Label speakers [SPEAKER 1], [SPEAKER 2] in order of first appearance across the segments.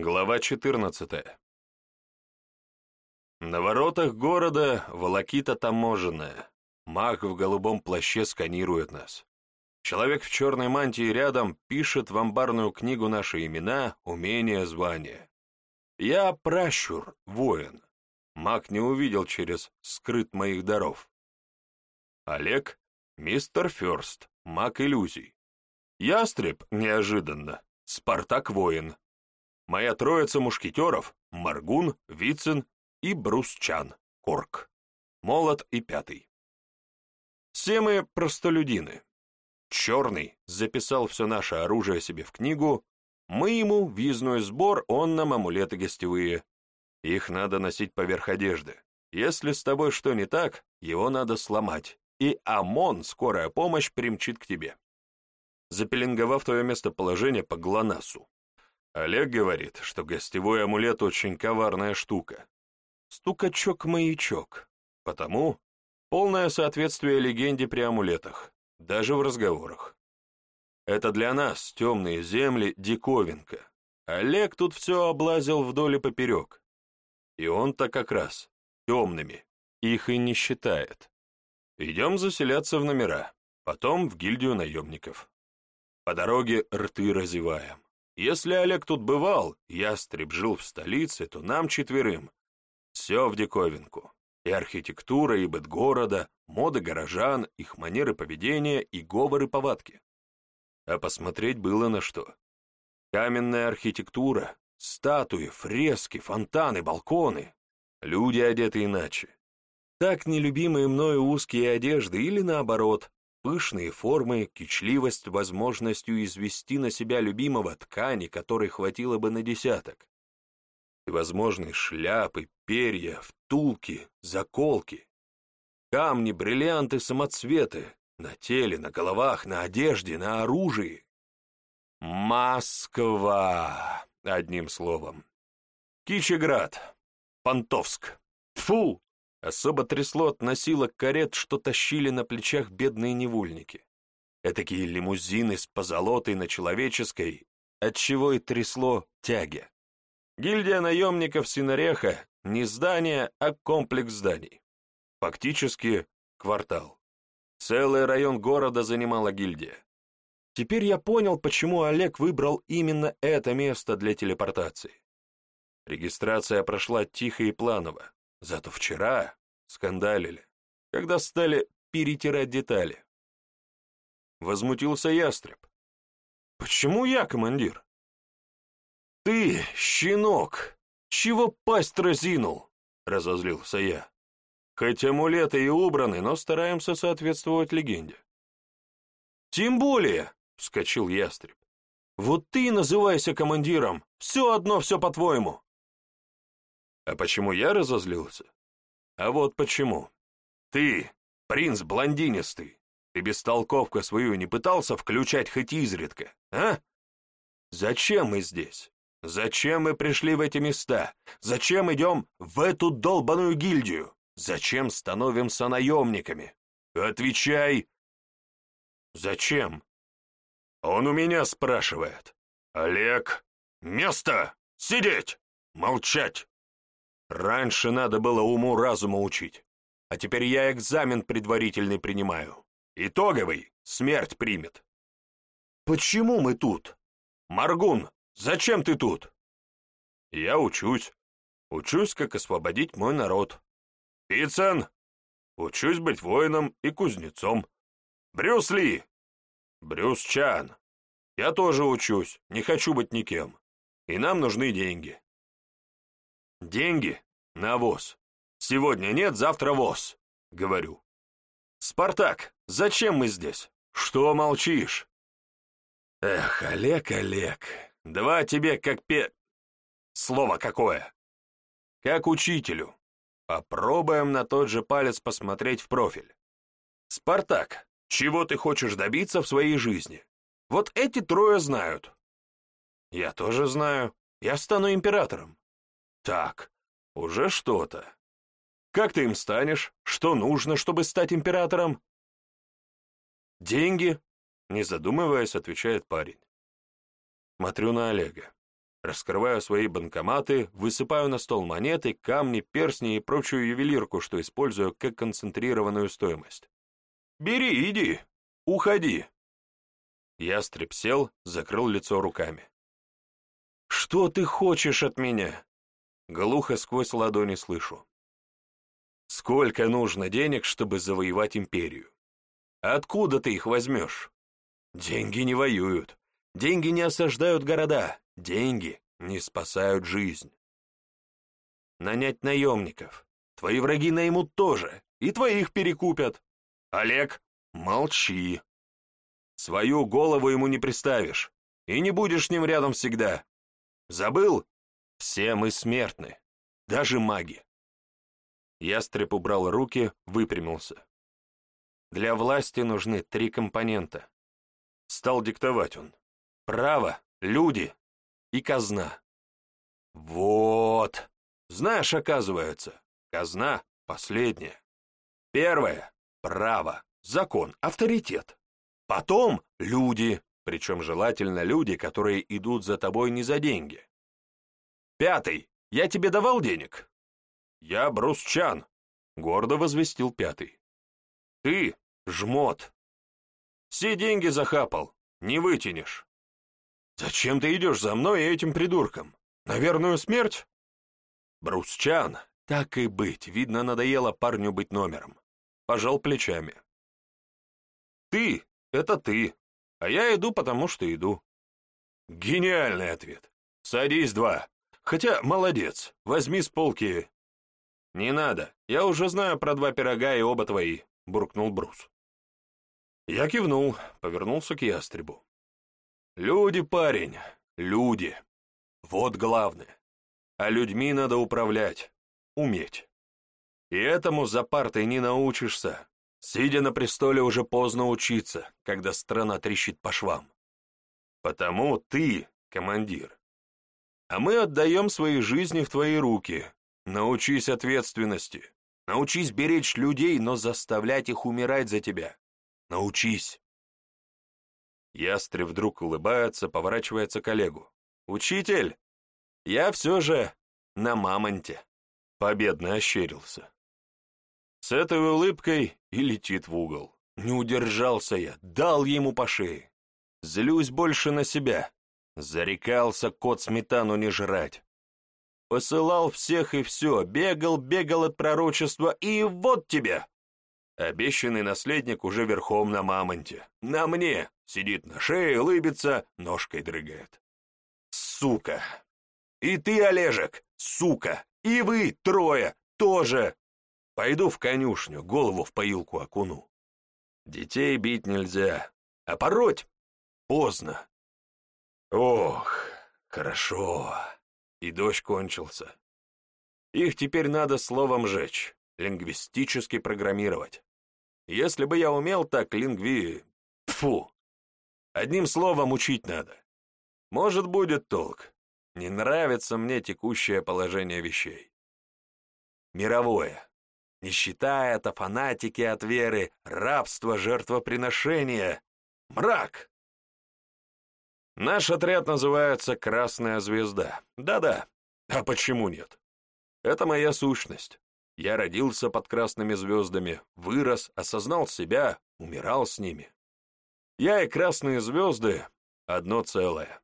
[SPEAKER 1] Глава 14 На воротах города волокита таможенная. Маг в голубом плаще сканирует нас. Человек в черной мантии рядом пишет в амбарную книгу наши имена, умения, звания. Я пращур, воин. Маг не увидел через скрыт моих даров. Олег — мистер Ферст, маг иллюзий. Ястреб, неожиданно, Спартак-воин. Моя троица мушкетеров — Маргун, Вицин и Брусчан, Корк. Молот и пятый. Все мы простолюдины. Черный записал все наше оружие себе в книгу, мы ему визной сбор, он нам амулеты гостевые. Их надо носить поверх одежды. Если с тобой что не так, его надо сломать, и ОМОН, скорая помощь, примчит к тебе. Запеленговав твое местоположение по ГЛОНАССу. Олег говорит, что гостевой амулет очень коварная штука. Стукачок-маячок. Потому полное соответствие легенде при амулетах, даже в разговорах. Это для нас, темные земли, диковинка. Олег тут все облазил вдоль и поперек. И он-то как раз темными, их и не считает. Идем заселяться в номера, потом в гильдию наемников. По дороге рты разеваем. Если Олег тут бывал, ястреб жил в столице, то нам четверым. Все в диковинку. И архитектура, и быт города, моды горожан, их манеры поведения и говоры повадки. А посмотреть было на что. Каменная архитектура, статуи, фрески, фонтаны, балконы. Люди одеты иначе. Так нелюбимые мною узкие одежды или наоборот, пышные формы, кичливость возможностью извести на себя любимого ткани, которой хватило бы на десяток. И возможные шляпы, перья, втулки, заколки, камни, бриллианты, самоцветы, на теле, на головах, на одежде, на оружии. Москва, одним словом. Кичеград, Понтовск. Фу! Особо трясло от носилок карет, что тащили на плечах бедные невольники. Этакие лимузины с позолотой на человеческой, отчего и трясло тяги. Гильдия наемников Синореха — не здание, а комплекс зданий. Фактически квартал. Целый район города занимала гильдия. Теперь я понял, почему Олег выбрал именно это место для телепортации. Регистрация прошла тихо и планово, зато вчера скандалили, когда стали перетирать детали. Возмутился ястреб. «Почему я командир?» «Ты, щенок, чего пасть разинул?» — разозлился я. Хоть амулеты и убраны, но стараемся соответствовать легенде. «Тем более!» — вскочил ястреб. «Вот ты называйся командиром! Все одно, все по-твоему!» А почему я разозлился? А вот почему. Ты, принц блондинистый, ты бестолковка свою не пытался включать хоть изредка, а? Зачем мы здесь? Зачем мы пришли в эти места? Зачем идем в эту долбаную гильдию? Зачем становимся наемниками? Отвечай!» «Зачем?» Он у меня спрашивает. «Олег, место! Сидеть! Молчать!» Раньше надо было уму-разуму учить, а теперь я экзамен предварительный принимаю. Итоговый смерть примет. «Почему мы тут?» «Маргун, зачем ты тут?» «Я учусь. Учусь, как освободить мой народ. Пиццен! Учусь быть воином и кузнецом. Брюс Ли! Брюс Чан! Я тоже учусь, не хочу быть никем. И нам нужны деньги. Деньги на воз. Сегодня нет, завтра воз, говорю. Спартак, зачем мы здесь? Что молчишь? Эх, Олег, Олег, два тебе как пе... Слово какое? Как учителю. Попробуем на тот же палец посмотреть в профиль. Спартак, чего ты хочешь добиться в своей жизни? Вот эти трое знают. Я тоже знаю. Я стану императором. Так, уже что-то. Как ты им станешь? Что нужно, чтобы стать императором? Деньги, не задумываясь, отвечает парень. Смотрю на Олега. Раскрываю свои банкоматы, высыпаю на стол монеты, камни, перстни и прочую ювелирку, что использую как концентрированную стоимость. «Бери, иди! Уходи!» Ястреб сел, закрыл лицо руками. «Что ты хочешь от меня?» Глухо сквозь ладони слышу. «Сколько нужно денег, чтобы завоевать империю? Откуда ты их возьмешь? Деньги не воюют, деньги не осаждают города, деньги не спасают жизнь. Нанять наемников. Твои враги наймут тоже, и твоих перекупят. Олег, молчи. Свою голову ему не приставишь, и не будешь с ним рядом всегда. Забыл? Все мы смертны, даже маги. Ястреб убрал руки, выпрямился. Для власти нужны три компонента. Стал диктовать он. Право, люди и казна. Вот. Знаешь, оказывается, казна последняя. Первое — право, закон, авторитет. Потом — люди, причем желательно люди, которые идут за тобой не за деньги. Пятый. Я тебе давал денег? Я Брусчан, гордо возвестил пятый. Ты жмот. Все деньги захапал, не вытянешь. Зачем ты идешь за мной и этим придурком? На верную смерть? Брусчан, так и быть, видно, надоело парню быть номером. Пожал плечами. Ты — это ты, а я иду, потому что иду. Гениальный ответ. Садись, два. Хотя, молодец, возьми с полки. Не надо, я уже знаю про два пирога и оба твои, буркнул Брус. Я кивнул, повернулся к ястребу. Люди, парень, люди. Вот главное. А людьми надо управлять, уметь. И этому за партой не научишься. Сидя на престоле, уже поздно учиться, когда страна трещит по швам. Потому ты, командир, а мы отдаем свои жизни в твои руки. Научись ответственности. Научись беречь людей, но заставлять их умирать за тебя. Научись. Ястреб вдруг улыбается, поворачивается к Олегу. «Учитель, я все же на мамонте!» Победно ощерился. С этой улыбкой и летит в угол. Не удержался я, дал ему по шее. Злюсь больше на себя, Зарекался кот сметану не жрать. Посылал всех и все, бегал, бегал от пророчества, и вот тебе! Обещанный наследник уже верхом на мамонте. На мне! Сидит на шее, улыбится, ножкой дрыгает. Сука! И ты, Олежек, сука! И вы, трое, тоже! Пойду в конюшню, голову в поилку окуну. Детей бить нельзя, а пороть поздно. Ох, хорошо. И дождь кончился. Их теперь надо словом жечь, лингвистически программировать. Если бы я умел так лингви... Фу! Одним словом учить надо. Может, будет толк. Не нравится мне текущее положение вещей. Мировое. Нищета — это фанатики от веры, рабство, жертвоприношение. Мрак! Наш отряд называется «Красная звезда». Да-да, а почему нет? Это моя сущность. Я родился под красными звездами, вырос, осознал себя, умирал с ними. Я и красные звезды — одно целое.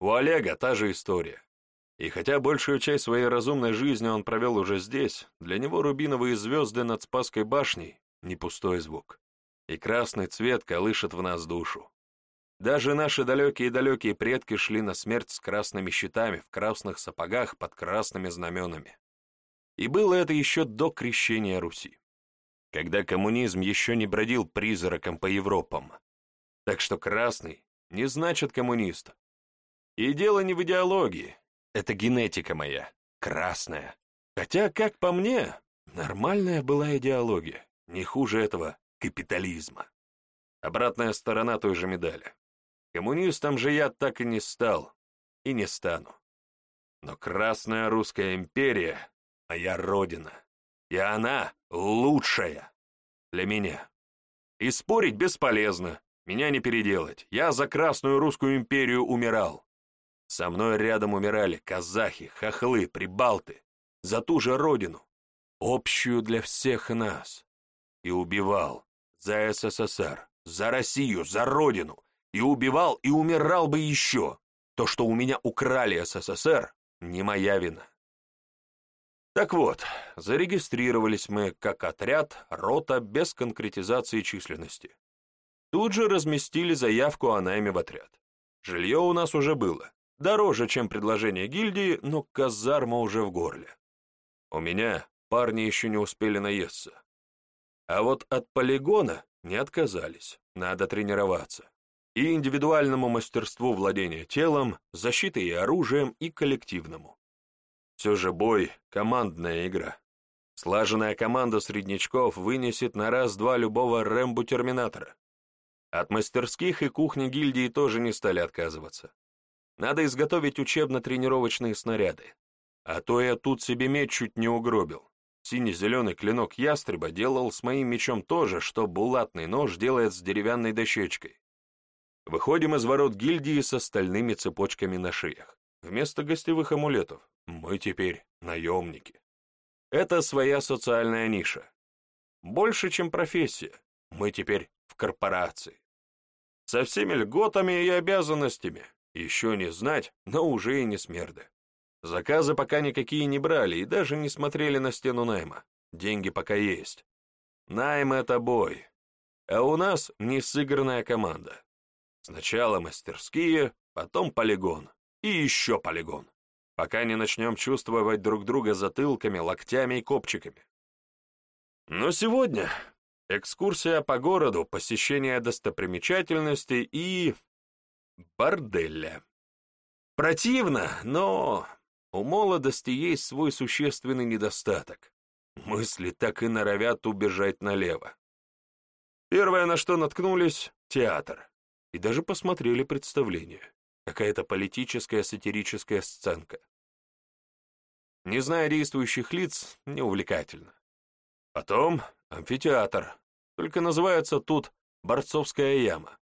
[SPEAKER 1] У Олега та же история. И хотя большую часть своей разумной жизни он провел уже здесь, для него рубиновые звезды над Спасской башней — не пустой звук. И красный цвет колышет в нас душу. Даже наши далекие-далекие предки шли на смерть с красными щитами, в красных сапогах, под красными знаменами. И было это еще до крещения Руси, когда коммунизм еще не бродил призраком по Европам. Так что красный не значит коммунист. И дело не в идеологии, это генетика моя, красная. Хотя, как по мне, нормальная была идеология, не хуже этого капитализма. Обратная сторона той же медали. Коммунистом же я так и не стал, и не стану. Но Красная Русская империя — моя родина, и она лучшая для меня. И спорить бесполезно, меня не переделать, я за Красную Русскую империю умирал. Со мной рядом умирали казахи, хохлы, прибалты, за ту же родину, общую для всех нас. И убивал за СССР, за Россию, за родину. И убивал, и умирал бы еще. То, что у меня украли СССР, не моя вина. Так вот, зарегистрировались мы как отряд, рота без конкретизации численности. Тут же разместили заявку о найме в отряд. Жилье у нас уже было. Дороже, чем предложение гильдии, но казарма уже в горле. У меня парни еще не успели наесться. А вот от полигона не отказались, надо тренироваться. И индивидуальному мастерству владения телом, защитой и оружием, и коллективному. Все же бой — командная игра. Слаженная команда среднячков вынесет на раз-два любого Рэмбу-терминатора. От мастерских и кухни гильдии тоже не стали отказываться. Надо изготовить учебно-тренировочные снаряды. А то я тут себе меч чуть не угробил. Синий-зеленый клинок ястреба делал с моим мечом то же, что булатный нож делает с деревянной дощечкой. Выходим из ворот гильдии с остальными цепочками на шеях. Вместо гостевых амулетов мы теперь наемники. Это своя социальная ниша. Больше, чем профессия. Мы теперь в корпорации. Со всеми льготами и обязанностями, еще не знать, но уже и не смерды. Заказы пока никакие не брали и даже не смотрели на стену найма. Деньги пока есть. Найм — это бой. А у нас не сыгранная команда. Сначала мастерские, потом полигон. И еще полигон. Пока не начнем чувствовать друг друга затылками, локтями и копчиками. Но сегодня экскурсия по городу, посещение достопримечательностей и борделя. Противно, но у молодости есть свой существенный недостаток. Мысли так и норовят убежать налево. Первое, на что наткнулись — театр. И даже посмотрели представление. Какая-то политическая сатирическая сценка. Не зная действующих лиц, неувлекательно. Потом амфитеатр, только называется тут Борцовская яма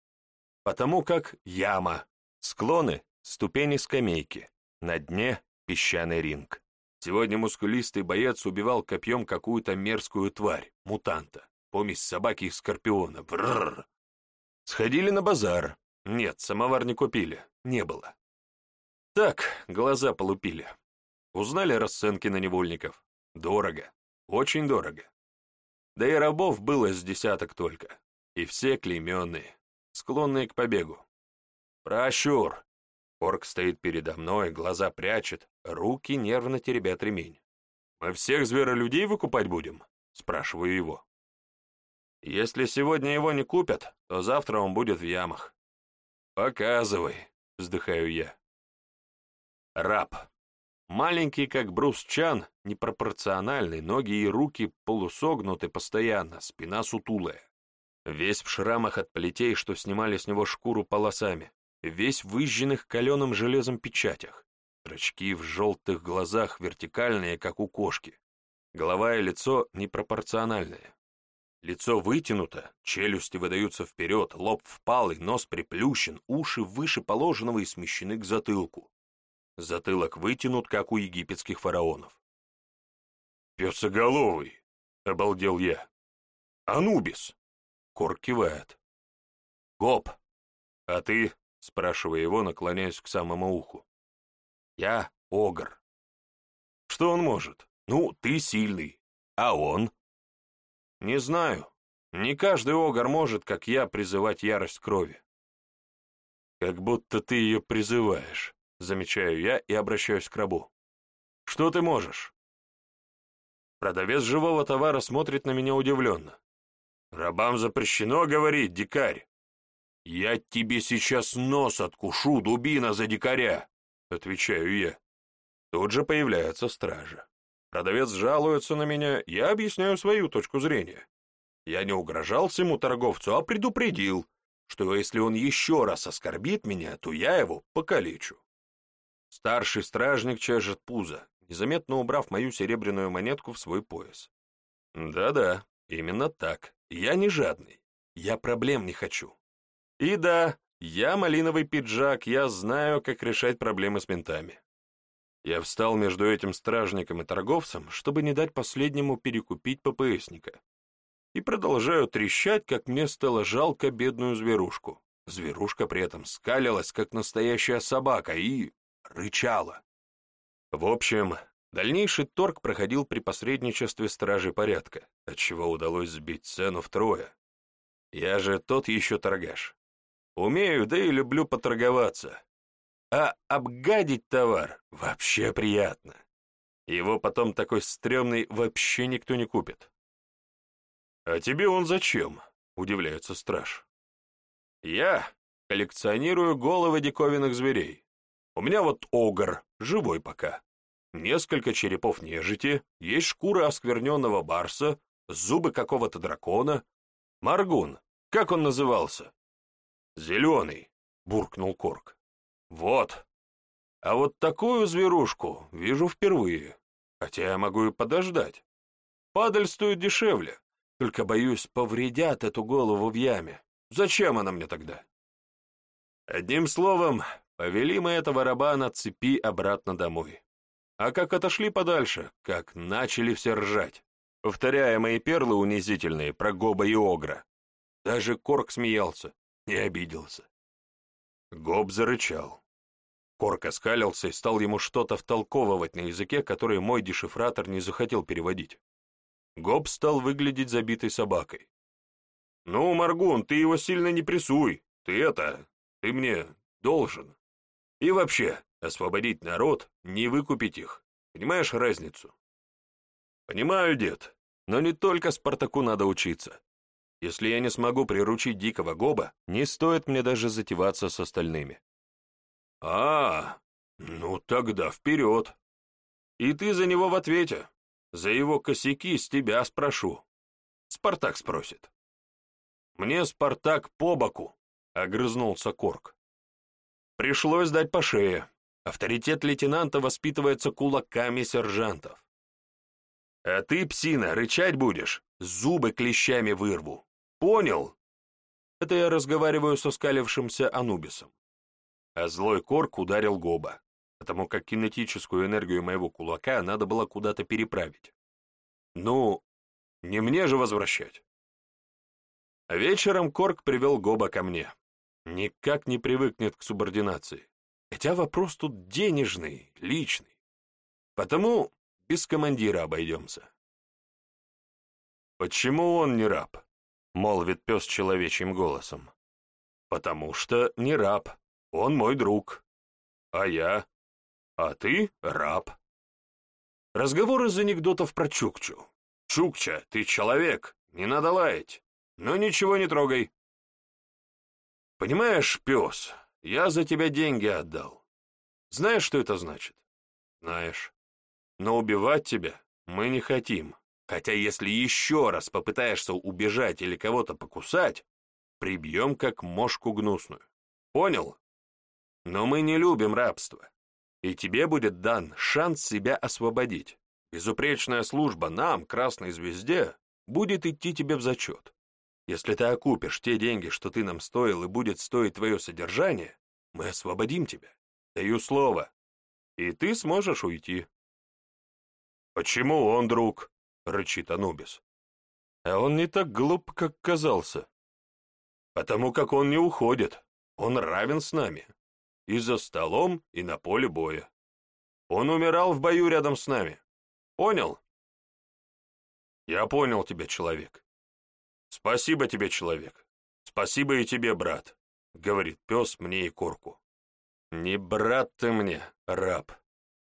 [SPEAKER 1] потому как яма, склоны, ступени скамейки, на дне песчаный ринг. Сегодня мускулистый боец убивал копьем какую-то мерзкую тварь, мутанта, помесь собаки и скорпиона. Бррр. Сходили на базар. Нет, самовар не купили, не было. Так, глаза полупили. Узнали расценки на невольников. Дорого, очень дорого. Да и рабов было с десяток только. И все клейменные склонные к побегу. «Прощур!» Орк стоит передо мной, глаза прячет, руки нервно теребят ремень. «Мы всех зверолюдей выкупать будем?» — спрашиваю его. «Если сегодня его не купят, то завтра он будет в ямах». «Показывай», — вздыхаю я. Раб. Маленький, как Брус Чан, непропорциональный, ноги и руки полусогнуты постоянно, спина сутулая. Весь в шрамах от плетей, что снимали с него шкуру полосами, весь в выжженных каленым железом печатях, зрачки в желтых глазах вертикальные, как у кошки, голова и лицо непропорциональные. Лицо вытянуто, челюсти выдаются вперед, лоб впалый, нос приплющен, уши выше положенного и смещены к затылку. Затылок вытянут, как у египетских фараонов. «Песоголовый!» — обалдел я. «Анубис!» Кор кивает. «Гоп, а ты?» — спрашивая его, наклоняясь к самому уху. «Я Огр». «Что он может? Ну, ты сильный. А он?» «Не знаю. Не каждый Огр может, как я, призывать ярость крови». «Как будто ты ее призываешь», — замечаю я и обращаюсь к рабу. «Что ты можешь?» Продавец живого товара смотрит на меня удивленно. Рабам запрещено говорить, дикарь. Я тебе сейчас нос откушу, дубина за дикаря, отвечаю я. Тут же появляется стража. Продавец жалуется на меня, я объясняю свою точку зрения. Я не угрожал всему торговцу, а предупредил, что если он еще раз оскорбит меня, то я его покалечу. Старший стражник чешет пузо, незаметно убрав мою серебряную монетку в свой пояс. Да-да, именно так. Я не жадный. Я проблем не хочу. И да, Я малиновый пиджак, я знаю, как решать проблемы с ментами. Я встал между этим стражником и торговцем, чтобы не дать последнему перекупить ППСника. И продолжаю трещать, как мне стало жалко бедную зверушку. Зверушка при этом скалилась, как настоящая собака, и рычала. В общем, дальнейший торг проходил при посредничестве стражей порядка, отчего удалось сбить цену втрое. Я же тот еще торгаш. Умею, да и люблю поторговаться. А обгадить товар вообще приятно. Его потом такой стрёмный вообще никто не купит. «А тебе он зачем?» — удивляется страж. «Я коллекционирую головы диковинных зверей. У меня вот огр, живой пока. Несколько черепов нежити, есть шкура оскверненного барса, зубы какого-то дракона. Маргун, как он назывался? «Зеленый», — буркнул Корк. «Вот. А вот такую зверушку вижу впервые, хотя я могу и подождать. Падаль стоит дешевле, только, боюсь, повредят эту голову в яме. Зачем она мне тогда?» Одним словом, повели мы этого раба на цепи обратно домой. А как отошли подальше, как начали все ржать, повторяя мои перлы унизительные про Гоба и Огра. Даже Корк смеялся, не обиделся. Гоб зарычал. Корк оскалился и стал ему что-то втолковывать на языке, который мой дешифратор не захотел переводить. Гоб стал выглядеть забитой собакой. «Ну, Маргун, ты его сильно не прессуй. Ты это, ты мне должен. И вообще, освободить народ, не выкупить их. Понимаешь разницу?» «Понимаю, дед, но не только Спартаку надо учиться. Если я не смогу приручить дикого гоба, не стоит мне даже затеваться с остальными. А, ну тогда вперед. И ты за него в ответе. За его косяки с тебя спрошу. Спартак спросит. Мне Спартак по боку, огрызнулся Корк. Пришлось дать по шее. Авторитет лейтенанта воспитывается кулаками сержантов. А ты, псина, рычать будешь, зубы клещами вырву. Понял? Это я разговариваю со скалившимся Анубисом. А злой корк ударил Гоба, потому как кинетическую энергию моего кулака надо было куда-то переправить. Ну, не мне же возвращать. Вечером Корк привел Гоба ко мне. Никак не привыкнет к субординации. Хотя вопрос тут денежный, личный. Потому без командира обойдемся. Почему он не раб? — молвит пес человечьим голосом. «Потому что не раб, он мой друг. А я? А ты раб». Разговор из анекдотов про Чукчу. «Чукча, ты человек, не надо лаять, но ничего не трогай». «Понимаешь, пес, я за тебя деньги отдал. Знаешь, что это значит?» «Знаешь. Но убивать тебя мы не хотим. Хотя если еще раз попытаешься убежать или кого-то покусать, прибьем как мошку гнусную. Понял? Но мы не любим рабство. И тебе будет дан шанс себя освободить. Безупречная служба нам, Красной Звезде, будет идти тебе в зачет. Если ты окупишь те деньги, что ты нам стоил, и будет стоить твое содержание, мы освободим тебя. Даю слово. И ты сможешь уйти. Почему он, друг? — рычит Анубис. А он не так глуп, как казался. Потому как он не уходит, он равен с нами. И за столом, и на поле боя. Он умирал в бою рядом с нами. Понял? Я понял тебя, человек. Спасибо тебе, человек. Спасибо и тебе, брат, говорит пес мне и Корку. Не брат ты мне, раб.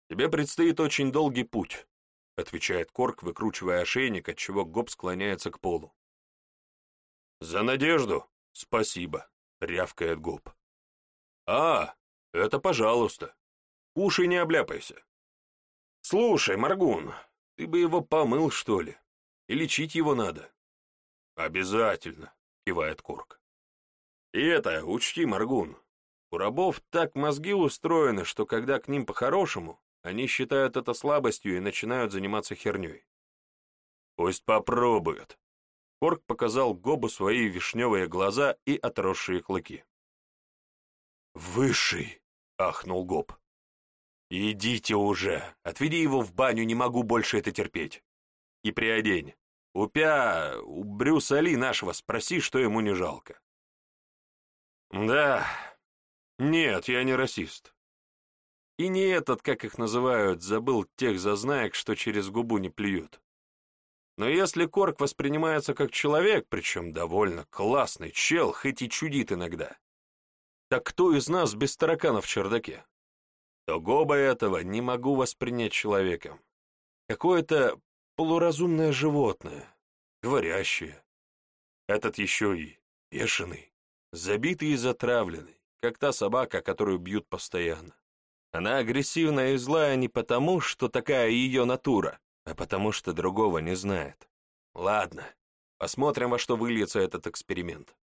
[SPEAKER 1] Тебе предстоит очень долгий путь. — отвечает Корк, выкручивая ошейник, отчего Гоб склоняется к полу. «За надежду! Спасибо!» — рявкает Гоб. «А, это пожалуйста. Кушай, не обляпайся. Слушай, Маргун, ты бы его помыл, что ли? И лечить его надо». «Обязательно!» — кивает Корк. «И это, учти, Маргун, у рабов так мозги устроены, что когда к ним по-хорошему, они считают это слабостью и начинают заниматься херней. Пусть попробуют. Корк показал Гобу свои вишневые глаза и отросшие клыки. «Высший!» — ахнул Гоб. «Идите уже! Отведи его в баню, не могу больше это терпеть. И приодень. У Пя, у Брюса Ли нашего спроси, что ему не жалко». «Да. Нет, я не расист. И не этот, как их называют, забыл тех зазнаек, что через губу не плюют. Но если Корк воспринимается как человек, причем довольно классный чел, хоть и чудит иногда, так кто из нас без таракана в чердаке? То Гоба этого не могу воспринять человеком. Какое-то полуразумное животное, говорящее. Этот еще и бешеный, забитый и затравленный, как та собака, которую бьют постоянно. Она агрессивная и злая не потому, что такая ее натура, а потому что другого не знает. Ладно, посмотрим, во что выльется этот эксперимент.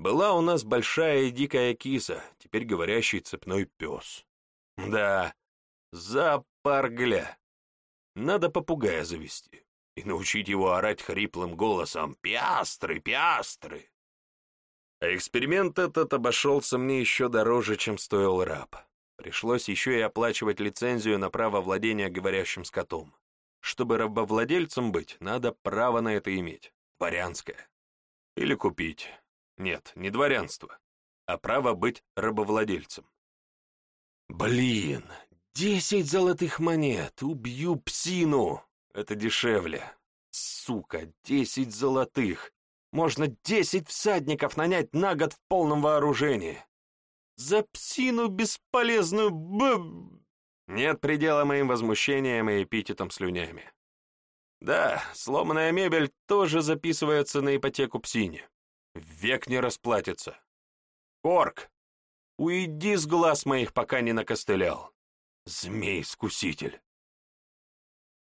[SPEAKER 1] Была у нас большая и дикая киса, теперь говорящий цепной пес. Да, запаргля. Надо попугая завести и научить его орать хриплым голосом «Пиастры, пиастры!». А эксперимент этот обошелся мне еще дороже, чем стоил раб. Пришлось еще и оплачивать лицензию на право владения говорящим скотом. Чтобы рабовладельцем быть, надо право на это иметь, дворянское. Или купить. Нет, не дворянство, а право быть рабовладельцем. Блин, десять золотых монет, убью псину. Это дешевле. Сука, десять золотых. Можно десять всадников нанять на год в полном вооружении. За псину бесполезную б... Нет предела моим возмущениям и эпитетам слюнями. Да, сломанная мебель тоже записывается на ипотеку псине. Век не расплатится. Корк, уйди с глаз моих, пока не накостылял. Змей-искуситель.